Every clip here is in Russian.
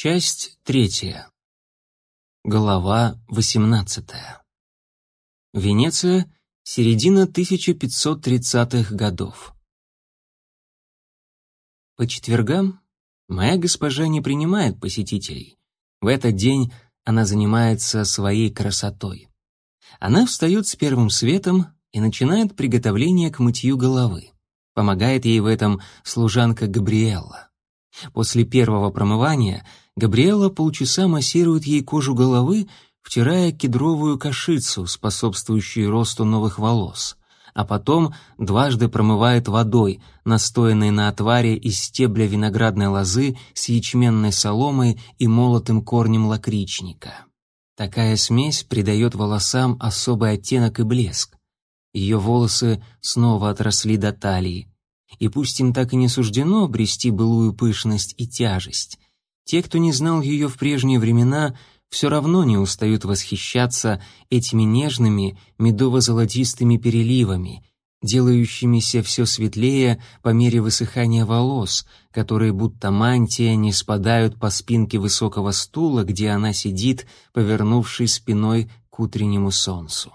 Часть третья. Глава восемнадцатая. Венеция, середина 1530-х годов. По четвергам моя госпожа не принимает посетителей. В этот день она занимается своей красотой. Она встает с первым светом и начинает приготовление к мытью головы. Помогает ей в этом служанка Габриэлла. После первого промывания Габриэла полчаса массирует ей кожу головы, втирая кедровую кашицу, способствующую росту новых волос, а потом дважды промывает водой, настоянной на отваре из стебля виноградной лозы с ячменной соломой и молотым корнем лакричника. Такая смесь придает волосам особый оттенок и блеск. Ее волосы снова отросли до талии, и пусть им так и не суждено обрести былую пышность и тяжесть, те, кто не знал ее в прежние времена, все равно не устают восхищаться этими нежными медово-золотистыми переливами, делающимися все светлее по мере высыхания волос, которые будто мантия не спадают по спинке высокого стула, где она сидит, повернувшись спиной к утреннему солнцу.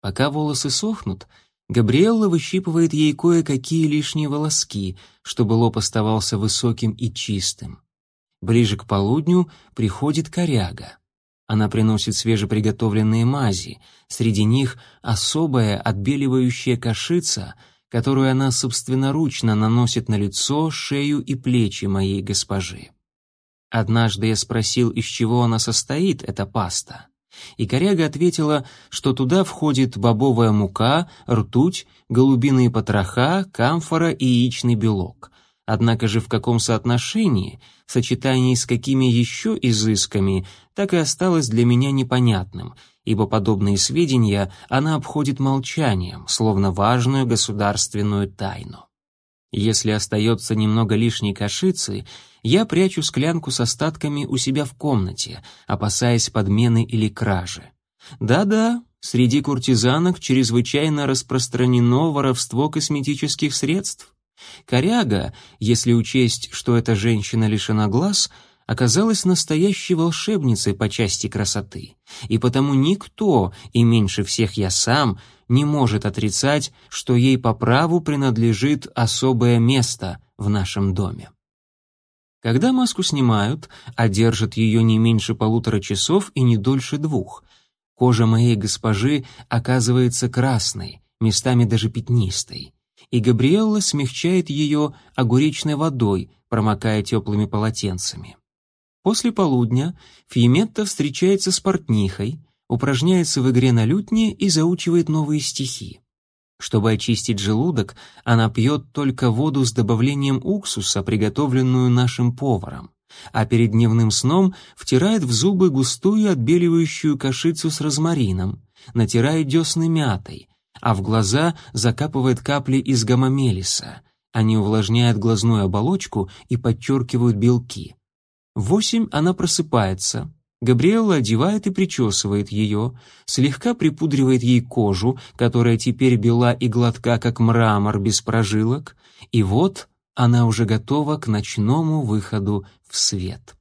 Пока волосы сохнут — Габриэлла выщипывает ей кое-какие лишние волоски, чтобы лоб оставался высоким и чистым. Ближе к полудню приходит коряга. Она приносит свежеприготовленные мази, среди них особая отбеливающая кашица, которую она собственноручно наносит на лицо, шею и плечи моей госпожи. Однажды я спросил, из чего она состоит, эта паста и коряга ответила, что туда входит бобовая мука, ртуть, голубиные потроха, камфора и яичный белок. Однако же в каком соотношении, в сочетании с какими еще изысками, так и осталось для меня непонятным, ибо подобные сведения она обходит молчанием, словно важную государственную тайну. Если остается немного лишней кашицы, я прячу склянку с остатками у себя в комнате, опасаясь подмены или кражи. Да-да, среди куртизанок чрезвычайно распространено воровство косметических средств. Коряга, если учесть, что эта женщина лишена глаз, оказалась настоящей волшебницей по части красоты, и потому никто, и меньше всех я сам, не может отрицать, что ей по праву принадлежит особое место в нашем доме. Когда маску снимают, а ее не меньше полутора часов и не дольше двух. Кожа моей госпожи оказывается красной, местами даже пятнистой. И Габриэлла смягчает ее огуречной водой, промокая теплыми полотенцами. После полудня Фиеметта встречается с портнихой, упражняется в игре на лютне и заучивает новые стихи. Чтобы очистить желудок, она пьет только воду с добавлением уксуса, приготовленную нашим поваром, а перед дневным сном втирает в зубы густую отбеливающую кашицу с розмарином, натирает десны мятой, а в глаза закапывает капли из гамамелиса. Они увлажняют глазную оболочку и подчеркивают белки. В восемь она просыпается, Габриэлла одевает и причесывает ее, слегка припудривает ей кожу, которая теперь бела и гладка, как мрамор без прожилок, и вот она уже готова к ночному выходу в свет.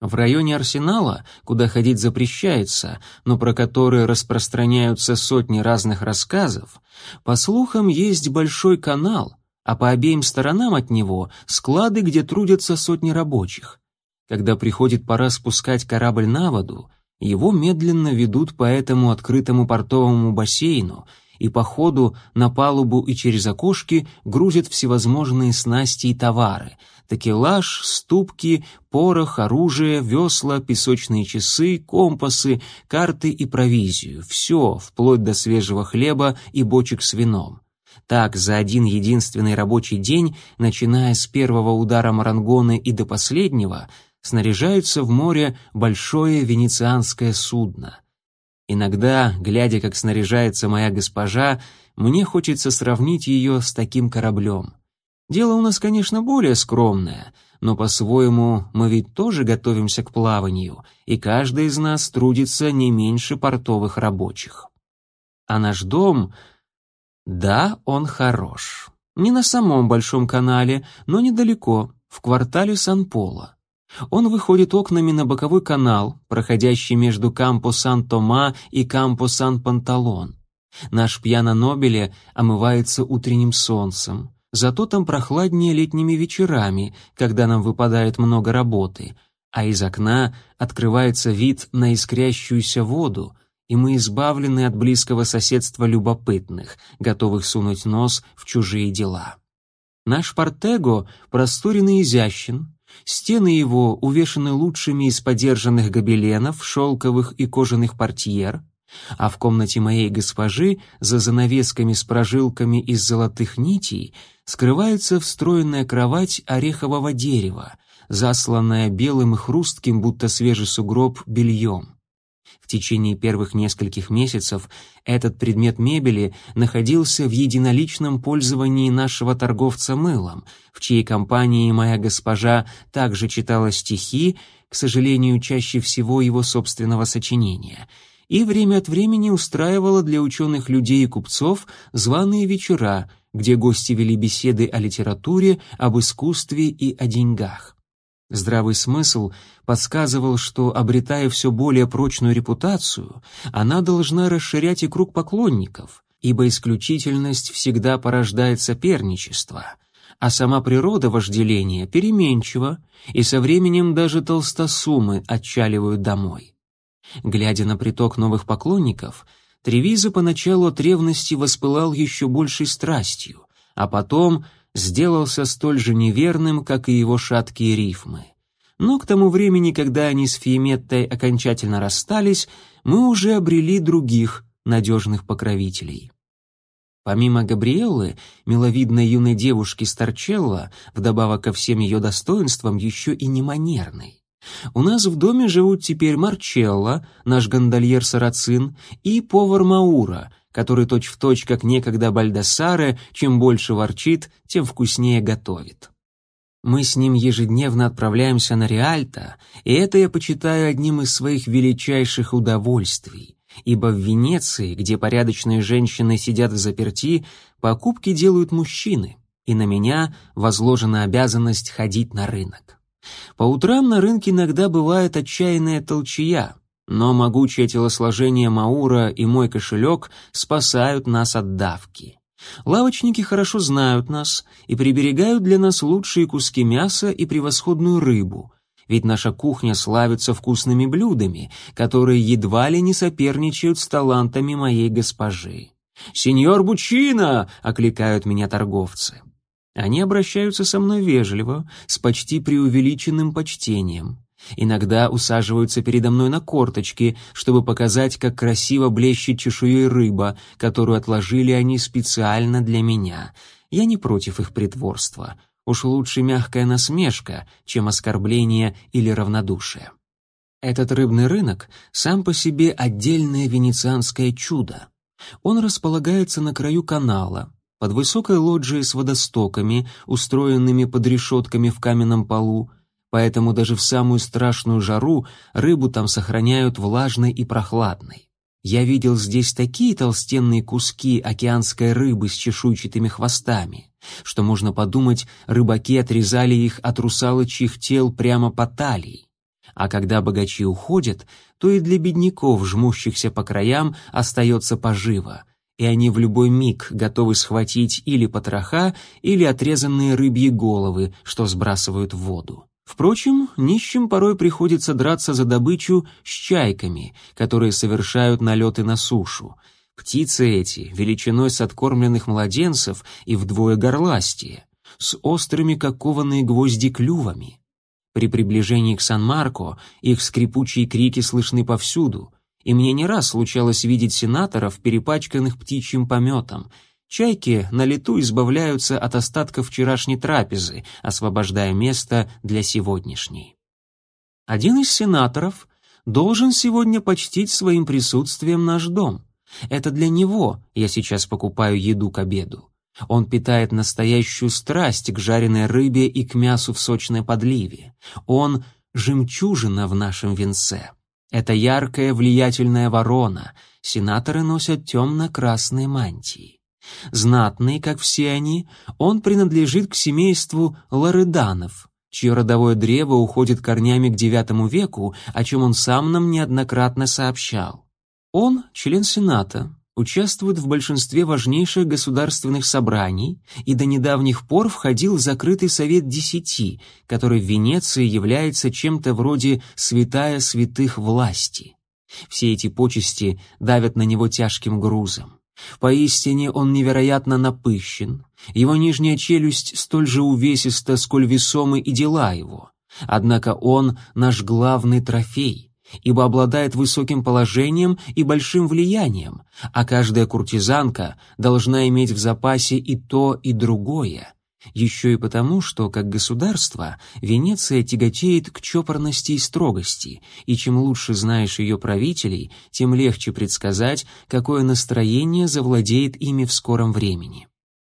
В районе арсенала, куда ходить запрещается, но про который распространяются сотни разных рассказов, по слухам есть большой канал, а по обеим сторонам от него склады, где трудятся сотни рабочих. Когда приходит пора спускать корабль на воду, его медленно ведут по этому открытому портовому бассейну и по ходу на палубу и через окошки грузят всевозможные снасти и товары — такелаж, ступки, порох, оружие, весла, песочные часы, компасы, карты и провизию — все, вплоть до свежего хлеба и бочек с вином. Так, за один единственный рабочий день, начиная с первого удара марангоны и до последнего — снаряжаются в море большое венецианское судно. Иногда, глядя, как снаряжается моя госпожа, мне хочется сравнить ее с таким кораблем. Дело у нас, конечно, более скромное, но по-своему мы ведь тоже готовимся к плаванию, и каждый из нас трудится не меньше портовых рабочих. А наш дом... Да, он хорош. Не на самом большом канале, но недалеко, в квартале Сан-Поло. Он выходит окнами на боковой канал, проходящий между Кампо Сан-Тома и Кампо Сан-Панталон. Наш пьяно Нобеле омывается утренним солнцем. Зато там прохладнее летними вечерами, когда нам выпадает много работы, а из окна открывается вид на искрящуюся воду, и мы избавлены от близкого соседства любопытных, готовых сунуть нос в чужие дела. Наш портего просторен и изящен, стены его увешаны лучшими из подержанных гобеленов, шелковых и кожаных портьер, а в комнате моей госпожи за занавесками с прожилками из золотых нитей скрывается встроенная кровать орехового дерева, засланная белым и хрустким, будто свежий сугроб, бельем. В течение первых нескольких месяцев этот предмет мебели находился в единоличном пользовании нашего торговца мылом, в чьей компании моя госпожа также читала стихи, к сожалению, чаще всего его собственного сочинения, и время от времени устраивала для ученых людей и купцов званые вечера, где гости вели беседы о литературе, об искусстве и о деньгах. Здравый смысл подсказывал, что, обретая все более прочную репутацию, она должна расширять и круг поклонников, ибо исключительность всегда порождает соперничество, а сама природа вожделения переменчива, и со временем даже толстосумы отчаливают домой. Глядя на приток новых поклонников, Тревиза поначалу от ревности воспылал еще большей страстью, а потом сделался столь же неверным, как и его шаткие рифмы. Но к тому времени, когда они с Фиеметтой окончательно расстались, мы уже обрели других надежных покровителей. Помимо Габриэллы, миловидной юной девушки Старчелла, вдобавок ко всем ее достоинствам, еще и неманерной. У нас в доме живут теперь Марчелло, наш гондольер Сарацин, и повар Маура, который точь-в-точь, как некогда Бальдасаре, чем больше ворчит, тем вкуснее готовит. Мы с ним ежедневно отправляемся на Риальто, и это я почитаю одним из своих величайших удовольствий, ибо в Венеции, где порядочные женщины сидят в заперти, покупки делают мужчины, и на меня возложена обязанность ходить на рынок. По утрам на рынке иногда бывает отчаянная толчья, но могучее телосложение Маура и мой кошелек спасают нас от давки. Лавочники хорошо знают нас и приберегают для нас лучшие куски мяса и превосходную рыбу, ведь наша кухня славится вкусными блюдами, которые едва ли не соперничают с талантами моей госпожи. «Сеньор Бучино!» — окликают меня торговцы. Они обращаются со мной вежливо, с почти преувеличенным почтением. Иногда усаживаются передо мной на корточки, чтобы показать, как красиво блещет чешуей рыба, которую отложили они специально для меня. Я не против их притворства. Уж лучше мягкая насмешка, чем оскорбление или равнодушие. Этот рыбный рынок сам по себе отдельное венецианское чудо. Он располагается на краю канала, под высокой лоджией с водостоками, устроенными под решетками в каменном полу, поэтому даже в самую страшную жару рыбу там сохраняют влажной и прохладной. Я видел здесь такие толстенные куски океанской рыбы с чешуйчатыми хвостами, что можно подумать, рыбаки отрезали их от русалочьих тел прямо по талии. А когда богачи уходят, то и для бедняков, жмущихся по краям, остается поживо, и они в любой миг готовы схватить или потроха, или отрезанные рыбьи головы, что сбрасывают в воду. Впрочем, нищим порой приходится драться за добычу с чайками, которые совершают налеты на сушу. Птицы эти, величиной с откормленных младенцев и вдвое горластие, с острыми, как кованые гвозди, клювами. При приближении к Сан-Марко их скрипучие крики слышны повсюду, и мне не раз случалось видеть сенаторов, перепачканных птичьим пометом — Чайки на лету избавляются от остатков вчерашней трапезы, освобождая место для сегодняшней. Один из сенаторов должен сегодня почтить своим присутствием наш дом. Это для него я сейчас покупаю еду к обеду. Он питает настоящую страсть к жареной рыбе и к мясу в сочной подливе. Он — жемчужина в нашем венце. Это яркая влиятельная ворона. Сенаторы носят темно-красные мантии. Знатный, как все они, он принадлежит к семейству Лореданов, чье родовое древо уходит корнями к IX веку, о чем он сам нам неоднократно сообщал. Он — член Сената, участвует в большинстве важнейших государственных собраний и до недавних пор входил в закрытый совет десяти, который в Венеции является чем-то вроде святая святых власти. Все эти почести давят на него тяжким грузом. Поистине он невероятно напыщен, его нижняя челюсть столь же увесиста, сколь весомы и дела его. Однако он наш главный трофей, ибо обладает высоким положением и большим влиянием, а каждая куртизанка должна иметь в запасе и то, и другое. Еще и потому, что, как государство, Венеция тяготеет к чопорности и строгости, и чем лучше знаешь ее правителей, тем легче предсказать, какое настроение завладеет ими в скором времени.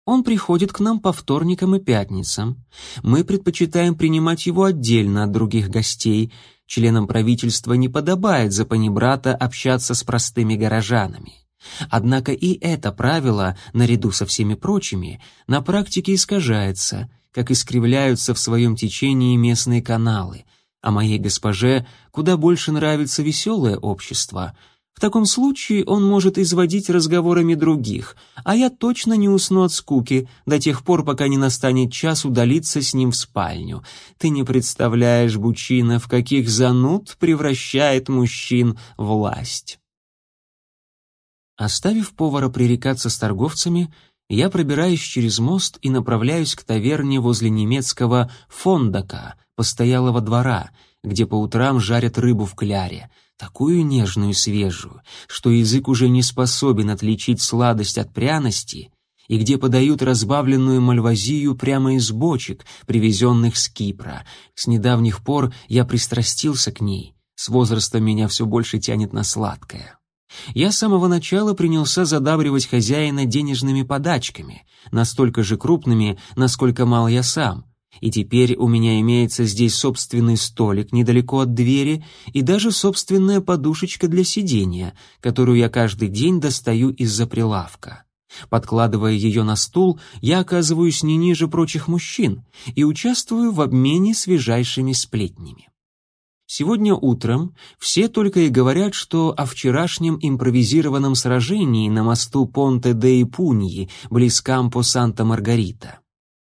Он приходит к нам по вторникам и пятницам. Мы предпочитаем принимать его отдельно от других гостей. Членам правительства не подобает за панибрата общаться с простыми горожанами. Однако и это правило, наряду со всеми прочими, на практике искажается, как искривляются в своем течении местные каналы, а моей госпоже куда больше нравится веселое общество — в таком случае он может изводить разговорами других, а я точно не усну от скуки до тех пор, пока не настанет час удалиться с ним в спальню. Ты не представляешь, Бучина, в каких зануд превращает мужчин власть. Оставив повара пререкаться с торговцами, я пробираюсь через мост и направляюсь к таверне возле немецкого «Фондака», постоялого двора, где по утрам жарят рыбу в кляре — такую нежную и свежую, что язык уже не способен отличить сладость от пряности, и где подают разбавленную мальвазию прямо из бочек, привезенных с Кипра. С недавних пор я пристрастился к ней, с возрастом меня все больше тянет на сладкое. Я с самого начала принялся задабривать хозяина денежными подачками, настолько же крупными, насколько мал я сам — и теперь у меня имеется здесь собственный столик недалеко от двери и даже собственная подушечка для сидения, которую я каждый день достаю из-за прилавка. Подкладывая ее на стул, я оказываюсь не ниже прочих мужчин и участвую в обмене свежайшими сплетнями. Сегодня утром все только и говорят, что о вчерашнем импровизированном сражении на мосту Понте де Ипуньи близ Кампо Санта-Маргарита.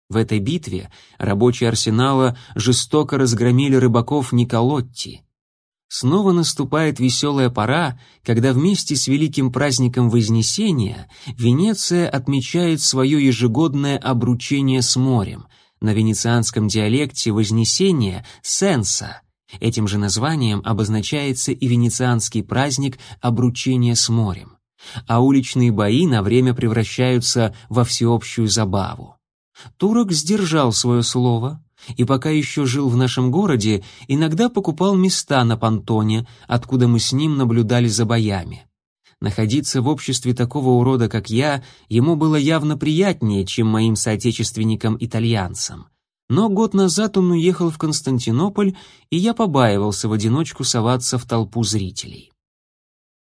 В этой битве рабочие арсенала жестоко разгромили рыбаков Николотти. Снова наступает веселая пора, когда вместе с великим праздником Вознесения Венеция отмечает свое ежегодное обручение с морем. На венецианском диалекте Вознесение — «сенса». Этим же названием обозначается и венецианский праздник обручения с морем. А уличные бои на время превращаются во всеобщую забаву. Турок сдержал свое слово и пока еще жил в нашем городе, иногда покупал места на понтоне, откуда мы с ним наблюдали за боями. Находиться в обществе такого урода, как я, ему было явно приятнее, чем моим соотечественникам-итальянцам. Но год назад он уехал в Константинополь, и я побаивался в одиночку соваться в толпу зрителей.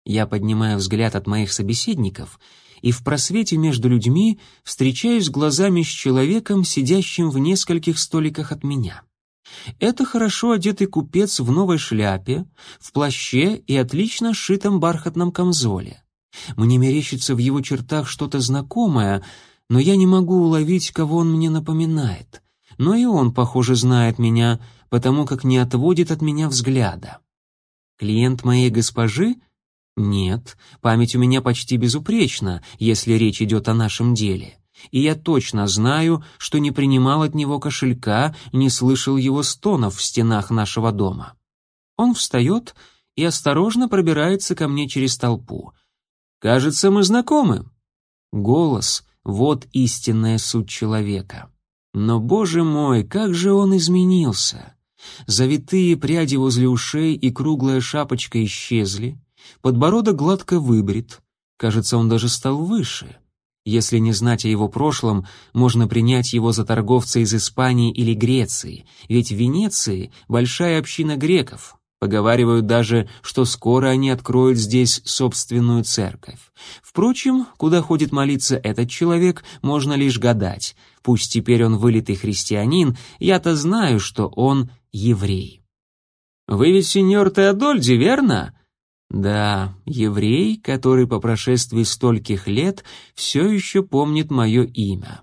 Я поднимаю взгляд от моих собеседников — и в просвете между людьми встречаюсь глазами с человеком, сидящим в нескольких столиках от меня. Это хорошо одетый купец в новой шляпе, в плаще и отлично сшитом бархатном камзоле. Мне мерещится в его чертах что-то знакомое, но я не могу уловить, кого он мне напоминает. Но и он, похоже, знает меня, потому как не отводит от меня взгляда. Клиент моей госпожи — нет, память у меня почти безупречна, если речь идет о нашем деле. И я точно знаю, что не принимал от него кошелька, не слышал его стонов в стенах нашего дома. Он встает и осторожно пробирается ко мне через толпу. «Кажется, мы знакомы». Голос — вот истинная суть человека. Но, боже мой, как же он изменился! Завитые пряди возле ушей и круглая шапочка исчезли, Подбородок гладко выбрит. Кажется, он даже стал выше. Если не знать о его прошлом, можно принять его за торговца из Испании или Греции, ведь в Венеции большая община греков. Поговаривают даже, что скоро они откроют здесь собственную церковь. Впрочем, куда ходит молиться этот человек, можно лишь гадать. Пусть теперь он вылитый христианин, я-то знаю, что он еврей. «Вы ведь сеньор Теодольди, верно?» «Да, еврей, который по прошествии стольких лет все еще помнит мое имя».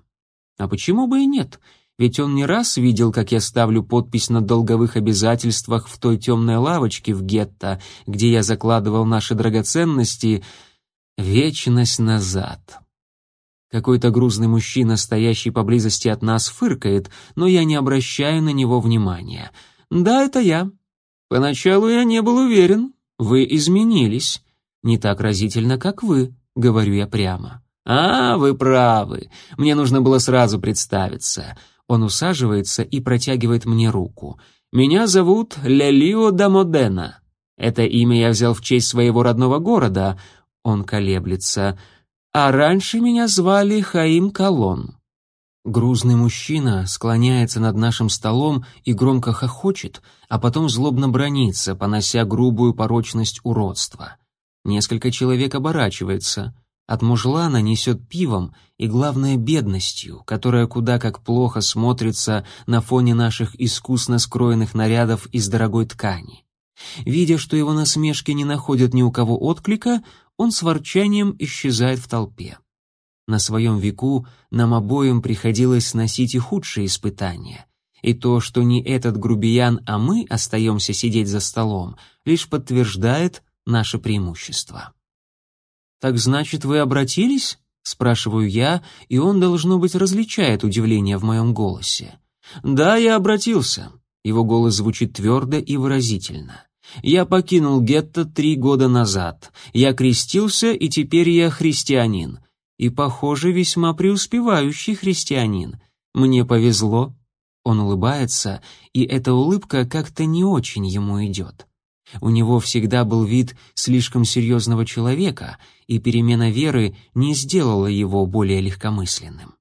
«А почему бы и нет?» Ведь он не раз видел, как я ставлю подпись на долговых обязательствах в той темной лавочке в гетто, где я закладывал наши драгоценности вечность назад. Какой-то грузный мужчина, стоящий поблизости от нас, фыркает, но я не обращаю на него внимания. «Да, это я. Поначалу я не был уверен. Вы изменились. Не так разительно, как вы», — говорю я прямо. «А, вы правы. Мне нужно было сразу представиться. Он усаживается и протягивает мне руку. «Меня зовут Лелио да Модена. Это имя я взял в честь своего родного города». Он колеблется. «А раньше меня звали Хаим Колон». Грузный мужчина склоняется над нашим столом и громко хохочет, а потом злобно бронится, понося грубую порочность уродства. Несколько человек оборачивается. От мужлана несет пивом и, главное, бедностью, которая куда как плохо смотрится на фоне наших искусно скроенных нарядов из дорогой ткани. Видя, что его насмешки не находят ни у кого отклика, он с ворчанием исчезает в толпе. На своем веку нам обоим приходилось сносить и худшие испытания. И то, что не этот грубиян, а мы остаемся сидеть за столом, лишь подтверждает наше преимущество. «Так значит, вы обратились?» — спрашиваю я, и он, должно быть, различает удивление в моем голосе. «Да, я обратился». Его голос звучит твердо и выразительно. «Я покинул гетто три года назад. Я крестился, и теперь я христианин. И, похоже, весьма преуспевающий христианин. Мне повезло». Он улыбается, и эта улыбка как-то не очень ему идет. У него всегда был вид слишком серьезного человека, и перемена веры не сделала его более легкомысленным.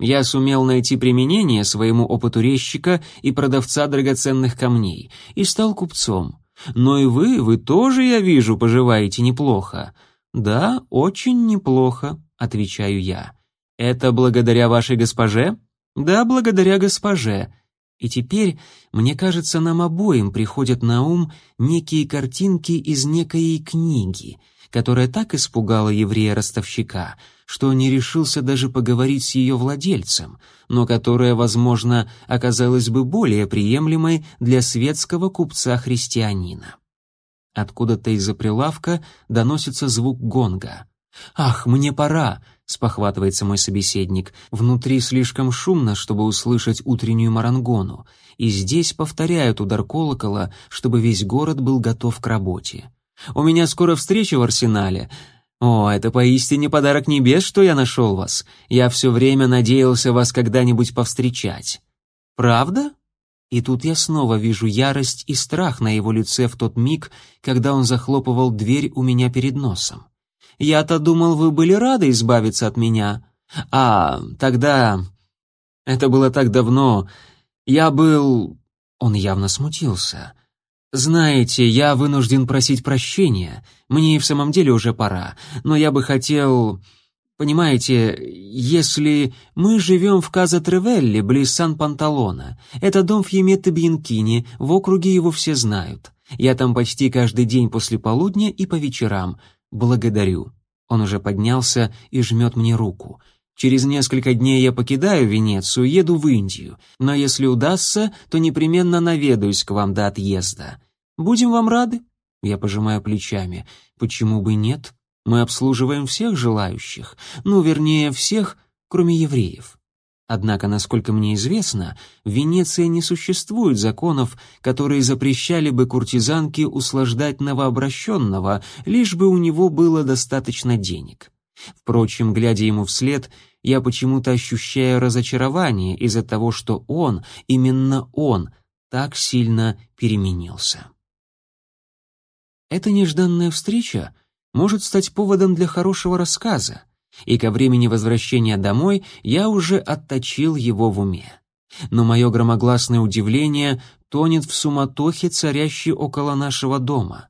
Я сумел найти применение своему опыту резчика и продавца драгоценных камней и стал купцом. Но и вы, вы тоже, я вижу, поживаете неплохо. Да, очень неплохо, отвечаю я. Это благодаря вашей госпоже? Да, благодаря госпоже. И теперь, мне кажется, нам обоим приходят на ум некие картинки из некой книги, которая так испугала еврея-ростовщика, что он не решился даже поговорить с ее владельцем, но которая, возможно, оказалась бы более приемлемой для светского купца-христианина. Откуда-то из-за прилавка доносится звук гонга. «Ах, мне пора!» — спохватывается мой собеседник. «Внутри слишком шумно, чтобы услышать утреннюю марангону, и здесь повторяют удар колокола, чтобы весь город был готов к работе. У меня скоро встреча в арсенале. О, это поистине подарок небес, что я нашел вас. Я все время надеялся вас когда-нибудь повстречать». «Правда?» И тут я снова вижу ярость и страх на его лице в тот миг, когда он захлопывал дверь у меня перед носом. Я-то думал, вы были рады избавиться от меня. А, тогда... Это было так давно. Я был... Он явно смутился. Знаете, я вынужден просить прощения. Мне и в самом деле уже пора. Но я бы хотел... Понимаете, если мы живем в Каза-Тревелле, близ Сан-Панталона, это дом Фьеметте Бьянкини, в округе его все знают. Я там почти каждый день после полудня и по вечерам. «Благодарю». Он уже поднялся и жмет мне руку. «Через несколько дней я покидаю Венецию, еду в Индию, но если удастся, то непременно наведаюсь к вам до отъезда. Будем вам рады?» Я пожимаю плечами. «Почему бы нет? Мы обслуживаем всех желающих. Ну, вернее, всех, кроме евреев». Однако, насколько мне известно, в Венеции не существует законов, которые запрещали бы куртизанке услаждать новообращенного, лишь бы у него было достаточно денег. Впрочем, глядя ему вслед, я почему-то ощущаю разочарование из-за того, что он, именно он, так сильно переменился. Эта нежданная встреча может стать поводом для хорошего рассказа — и ко времени возвращения домой я уже отточил его в уме. Но мое громогласное удивление тонет в суматохе, царящей около нашего дома.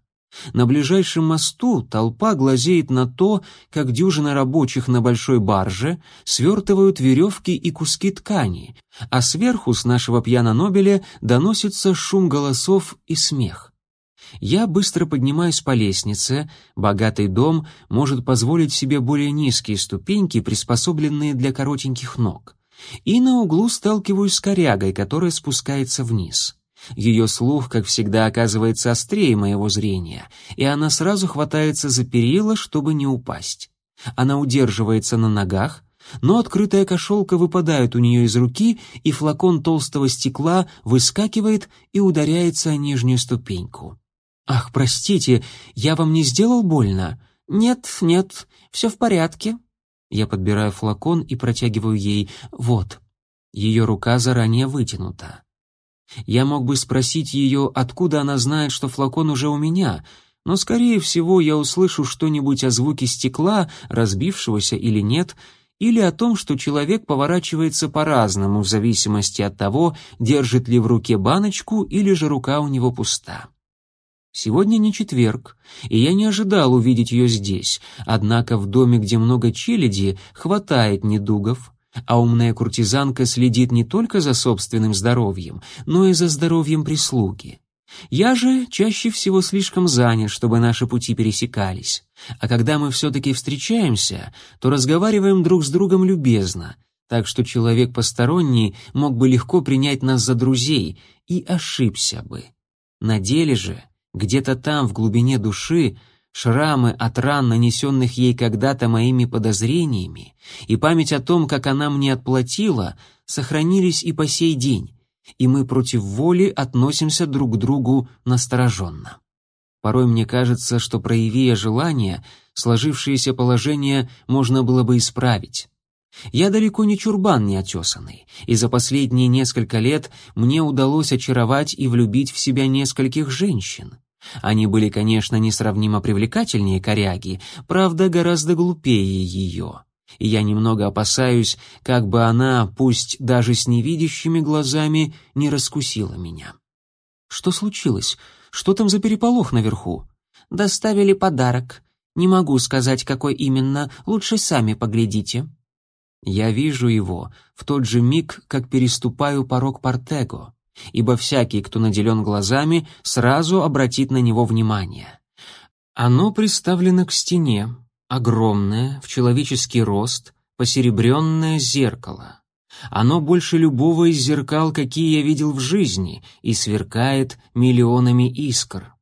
На ближайшем мосту толпа глазеет на то, как дюжина рабочих на большой барже свертывают веревки и куски ткани, а сверху с нашего пьяно-нобеля доносится шум голосов и смех. Я быстро поднимаюсь по лестнице, богатый дом может позволить себе более низкие ступеньки, приспособленные для коротеньких ног. И на углу сталкиваюсь с корягой, которая спускается вниз. Ее слух, как всегда, оказывается острее моего зрения, и она сразу хватается за перила, чтобы не упасть. Она удерживается на ногах, но открытая кошелка выпадает у нее из руки, и флакон толстого стекла выскакивает и ударяется о нижнюю ступеньку. «Ах, простите, я вам не сделал больно?» «Нет, нет, все в порядке». Я подбираю флакон и протягиваю ей «вот». Ее рука заранее вытянута. Я мог бы спросить ее, откуда она знает, что флакон уже у меня, но, скорее всего, я услышу что-нибудь о звуке стекла, разбившегося или нет, или о том, что человек поворачивается по-разному в зависимости от того, держит ли в руке баночку или же рука у него пуста. Сегодня не четверг, и я не ожидал увидеть ее здесь, однако в доме, где много челяди, хватает недугов, а умная куртизанка следит не только за собственным здоровьем, но и за здоровьем прислуги. Я же чаще всего слишком занят, чтобы наши пути пересекались. А когда мы все-таки встречаемся, то разговариваем друг с другом любезно, так что человек посторонний мог бы легко принять нас за друзей и ошибся бы. На деле же, где-то там, в глубине души, Шрамы от ран, нанесенных ей когда-то моими подозрениями, и память о том, как она мне отплатила, сохранились и по сей день, и мы против воли относимся друг к другу настороженно. Порой мне кажется, что проявия желание, сложившееся положение можно было бы исправить. Я далеко не чурбан неотесанный, и за последние несколько лет мне удалось очаровать и влюбить в себя нескольких женщин. Они были, конечно, несравнимо привлекательнее коряги, правда, гораздо глупее ее. И я немного опасаюсь, как бы она, пусть даже с невидящими глазами, не раскусила меня. Что случилось? Что там за переполох наверху? Доставили подарок. Не могу сказать, какой именно, лучше сами поглядите. Я вижу его в тот же миг, как переступаю порог Портего ибо всякий, кто наделен глазами, сразу обратит на него внимание. Оно приставлено к стене, огромное, в человеческий рост, посеребренное зеркало. Оно больше любого из зеркал, какие я видел в жизни, и сверкает миллионами искр.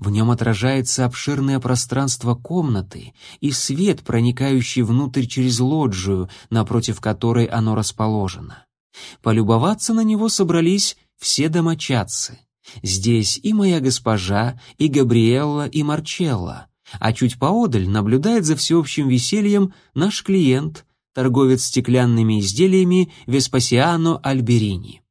В нем отражается обширное пространство комнаты и свет, проникающий внутрь через лоджию, напротив которой оно расположено. Полюбоваться на него собрались все домочадцы. Здесь и моя госпожа, и Габриэлла, и Марчелла. А чуть поодаль наблюдает за всеобщим весельем наш клиент, торговец стеклянными изделиями Веспасиано Альберини.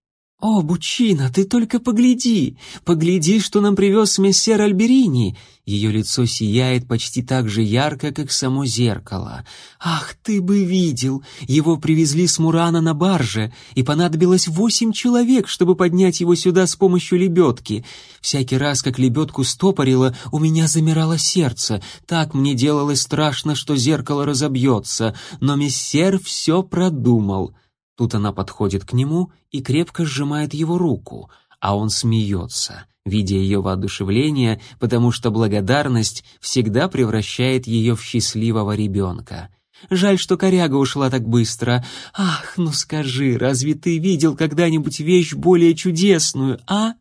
«О, Бучина, ты только погляди! Погляди, что нам привез мессер Альберини!» Ее лицо сияет почти так же ярко, как само зеркало. «Ах, ты бы видел! Его привезли с Мурана на барже, и понадобилось восемь человек, чтобы поднять его сюда с помощью лебедки. Всякий раз, как лебедку стопорило, у меня замирало сердце. Так мне делалось страшно, что зеркало разобьется. Но мессер все продумал». Тут она подходит к нему и крепко сжимает его руку, а он смеется, видя ее воодушевление, потому что благодарность всегда превращает ее в счастливого ребенка. Жаль, что коряга ушла так быстро. Ах, ну скажи, разве ты видел когда-нибудь вещь более чудесную, а?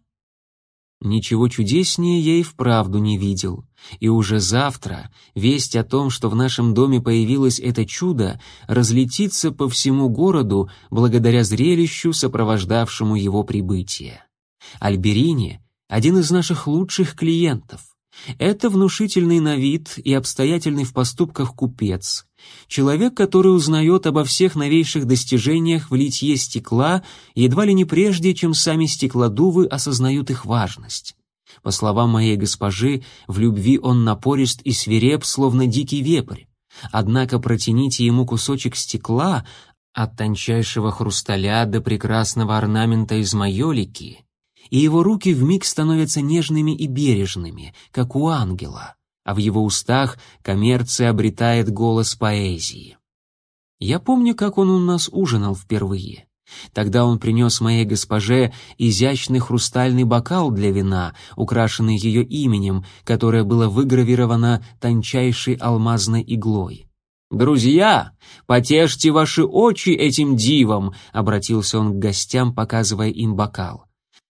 Ничего чудеснее я и вправду не видел. И уже завтра весть о том, что в нашем доме появилось это чудо, разлетится по всему городу благодаря зрелищу, сопровождавшему его прибытие. Альберини — один из наших лучших клиентов. Это внушительный на вид и обстоятельный в поступках купец, человек, который узнает обо всех новейших достижениях в литье стекла едва ли не прежде, чем сами стеклодувы осознают их важность. По словам моей госпожи, в любви он напорист и свиреп, словно дикий вепрь. Однако протяните ему кусочек стекла, от тончайшего хрусталя до прекрасного орнамента из майолики, и его руки вмиг становятся нежными и бережными, как у ангела, а в его устах коммерция обретает голос поэзии. Я помню, как он у нас ужинал впервые. Тогда он принес моей госпоже изящный хрустальный бокал для вина, украшенный ее именем, которое было выгравировано тончайшей алмазной иглой. «Друзья, потешьте ваши очи этим дивом», — обратился он к гостям, показывая им бокал.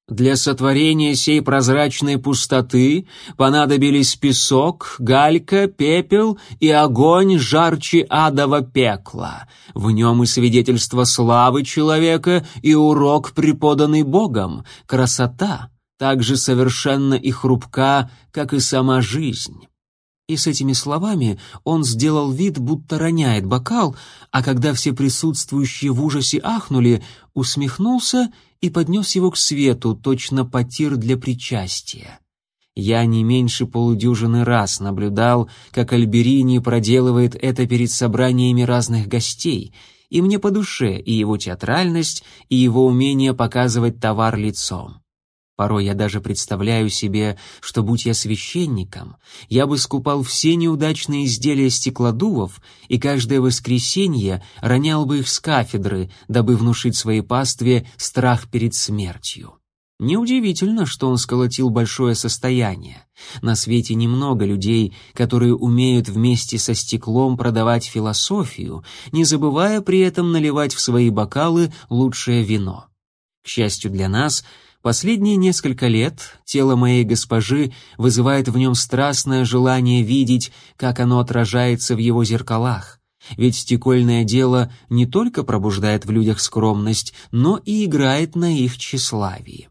Для сотворения сей прозрачной пустоты понадобились песок, галька, пепел и огонь жарче адова пекла. В нем и свидетельство славы человека, и урок, преподанный Богом, красота, так же совершенна и хрупка, как и сама жизнь. И с этими словами он сделал вид, будто роняет бокал, а когда все присутствующие в ужасе ахнули, усмехнулся и поднес его к свету, точно потир для причастия. Я не меньше полудюжины раз наблюдал, как Альберини проделывает это перед собраниями разных гостей, и мне по душе и его театральность, и его умение показывать товар лицом. Порой я даже представляю себе, что, будь я священником, я бы скупал все неудачные изделия стеклодувов и каждое воскресенье ронял бы их с кафедры, дабы внушить своей пастве страх перед смертью. Неудивительно, что он сколотил большое состояние. На свете немного людей, которые умеют вместе со стеклом продавать философию, не забывая при этом наливать в свои бокалы лучшее вино. К счастью для нас — Последние несколько лет тело моей госпожи вызывает в нем страстное желание видеть, как оно отражается в его зеркалах. Ведь стекольное дело не только пробуждает в людях скромность, но и играет на их тщеславии.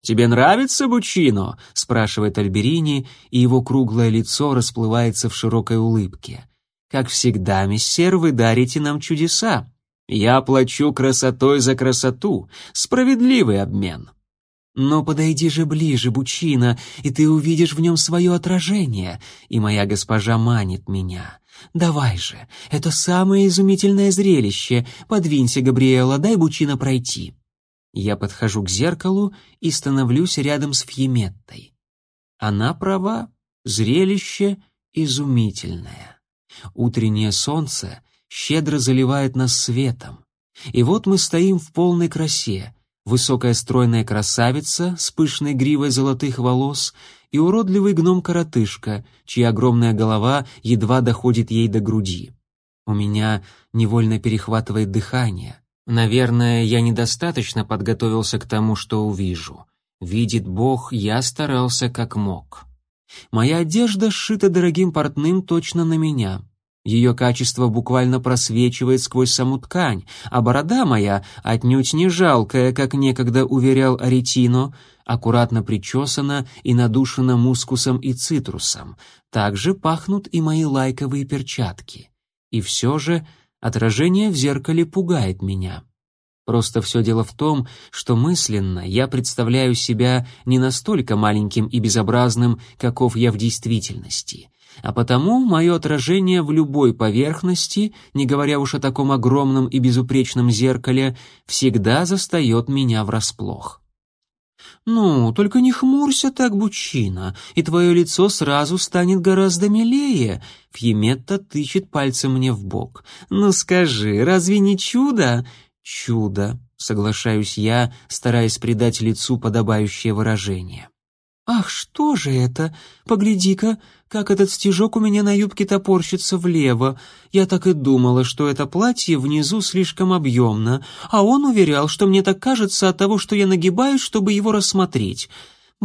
«Тебе нравится Бучино?» — спрашивает Альберини, и его круглое лицо расплывается в широкой улыбке. «Как всегда, миссер, вы дарите нам чудеса. Я плачу красотой за красоту. Справедливый обмен. Но подойди же ближе, Бучина, и ты увидишь в нем свое отражение, и моя госпожа манит меня. Давай же, это самое изумительное зрелище. Подвинься, Габриэла, дай Бучина пройти. Я подхожу к зеркалу и становлюсь рядом с Фьеметтой. Она права, зрелище изумительное. Утреннее солнце щедро заливает нас светом. И вот мы стоим в полной красе, высокая стройная красавица с пышной гривой золотых волос и уродливый гном-коротышка, чья огромная голова едва доходит ей до груди. У меня невольно перехватывает дыхание. Наверное, я недостаточно подготовился к тому, что увижу. Видит Бог, я старался как мог. Моя одежда сшита дорогим портным точно на меня — ее качество буквально просвечивает сквозь саму ткань, а борода моя отнюдь не жалкая, как некогда уверял Аретино, аккуратно причесана и надушена мускусом и цитрусом. Также пахнут и мои лайковые перчатки. И все же отражение в зеркале пугает меня. Просто все дело в том, что мысленно я представляю себя не настолько маленьким и безобразным, каков я в действительности а потому мое отражение в любой поверхности, не говоря уж о таком огромном и безупречном зеркале, всегда застает меня врасплох. «Ну, только не хмурься так, Бучина, и твое лицо сразу станет гораздо милее», — Фьеметта тычет пальцем мне в бок. «Ну скажи, разве не чудо?» «Чудо», — соглашаюсь я, стараясь придать лицу подобающее выражение. «Ах, что же это? Погляди-ка, как этот стежок у меня на юбке топорщится влево. Я так и думала, что это платье внизу слишком объемно, а он уверял, что мне так кажется от того, что я нагибаюсь, чтобы его рассмотреть.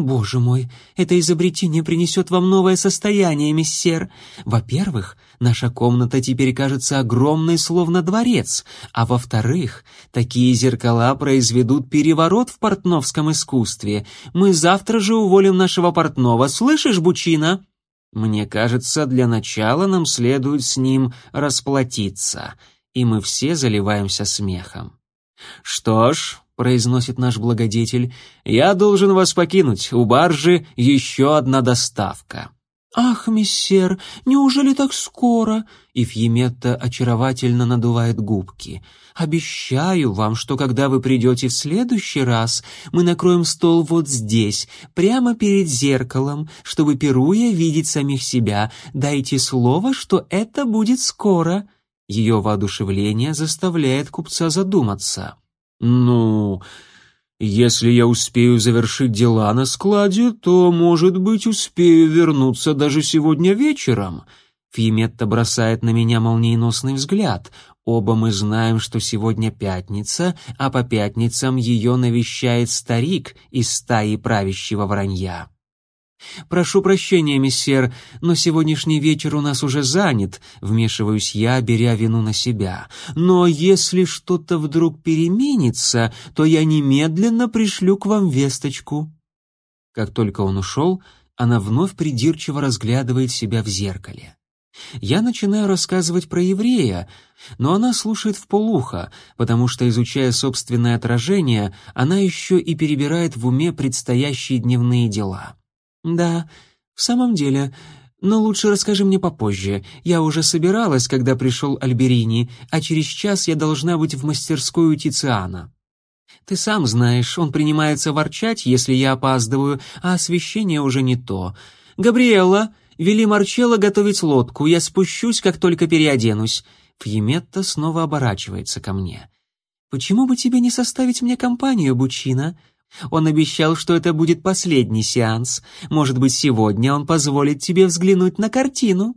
Боже мой, это изобретение принесет вам новое состояние, миссер. Во-первых, наша комната теперь кажется огромной, словно дворец, а во-вторых, такие зеркала произведут переворот в портновском искусстве. Мы завтра же уволим нашего портного, слышишь, Бучина? Мне кажется, для начала нам следует с ним расплатиться, и мы все заливаемся смехом. Что ж, произносит наш благодетель, я должен вас покинуть, у баржи еще одна доставка. «Ах, миссер, неужели так скоро?» И Фьеметта очаровательно надувает губки. «Обещаю вам, что когда вы придете в следующий раз, мы накроем стол вот здесь, прямо перед зеркалом, чтобы, пируя, видеть самих себя. Дайте слово, что это будет скоро». Ее воодушевление заставляет купца задуматься. «Ну, если я успею завершить дела на складе, то, может быть, успею вернуться даже сегодня вечером». Фиметта бросает на меня молниеносный взгляд. Оба мы знаем, что сегодня пятница, а по пятницам ее навещает старик из стаи правящего вранья. «Прошу прощения, миссер, но сегодняшний вечер у нас уже занят», — вмешиваюсь я, беря вину на себя. «Но если что-то вдруг переменится, то я немедленно пришлю к вам весточку». Как только он ушел, она вновь придирчиво разглядывает себя в зеркале. Я начинаю рассказывать про еврея, но она слушает вполуха, потому что, изучая собственное отражение, она еще и перебирает в уме предстоящие дневные дела. «Да, в самом деле. Но лучше расскажи мне попозже. Я уже собиралась, когда пришел Альберини, а через час я должна быть в мастерской у Тициана. Ты сам знаешь, он принимается ворчать, если я опаздываю, а освещение уже не то. Габриэла, вели Марчелло готовить лодку, я спущусь, как только переоденусь». Фьеметта снова оборачивается ко мне. «Почему бы тебе не составить мне компанию, Бучина? Он обещал, что это будет последний сеанс. Может быть, сегодня он позволит тебе взглянуть на картину».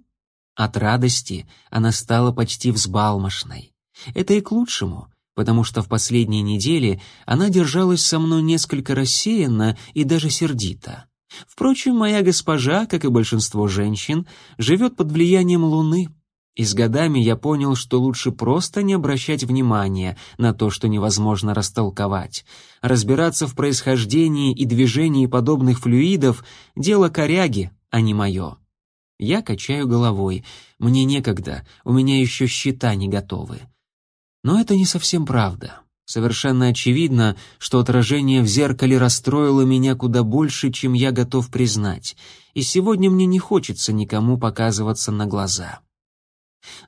От радости она стала почти взбалмошной. Это и к лучшему, потому что в последние недели она держалась со мной несколько рассеянно и даже сердито. Впрочем, моя госпожа, как и большинство женщин, живет под влиянием луны — и с годами я понял, что лучше просто не обращать внимания на то, что невозможно растолковать. Разбираться в происхождении и движении подобных флюидов — дело коряги, а не мое. Я качаю головой. Мне некогда, у меня еще счета не готовы. Но это не совсем правда. Совершенно очевидно, что отражение в зеркале расстроило меня куда больше, чем я готов признать, и сегодня мне не хочется никому показываться на глаза.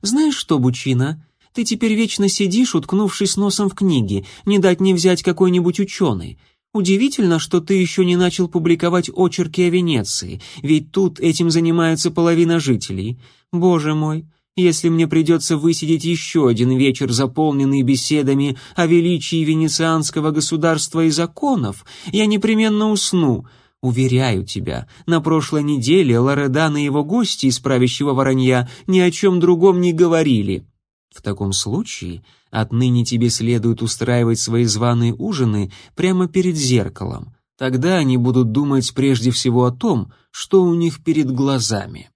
«Знаешь что, Бучина, ты теперь вечно сидишь, уткнувшись носом в книги, не дать не взять какой-нибудь ученый. Удивительно, что ты еще не начал публиковать очерки о Венеции, ведь тут этим занимается половина жителей. Боже мой, если мне придется высидеть еще один вечер, заполненный беседами о величии венецианского государства и законов, я непременно усну». Уверяю тебя, на прошлой неделе Лоредан и его гости из правящего воронья ни о чем другом не говорили. В таком случае отныне тебе следует устраивать свои званые ужины прямо перед зеркалом. Тогда они будут думать прежде всего о том, что у них перед глазами.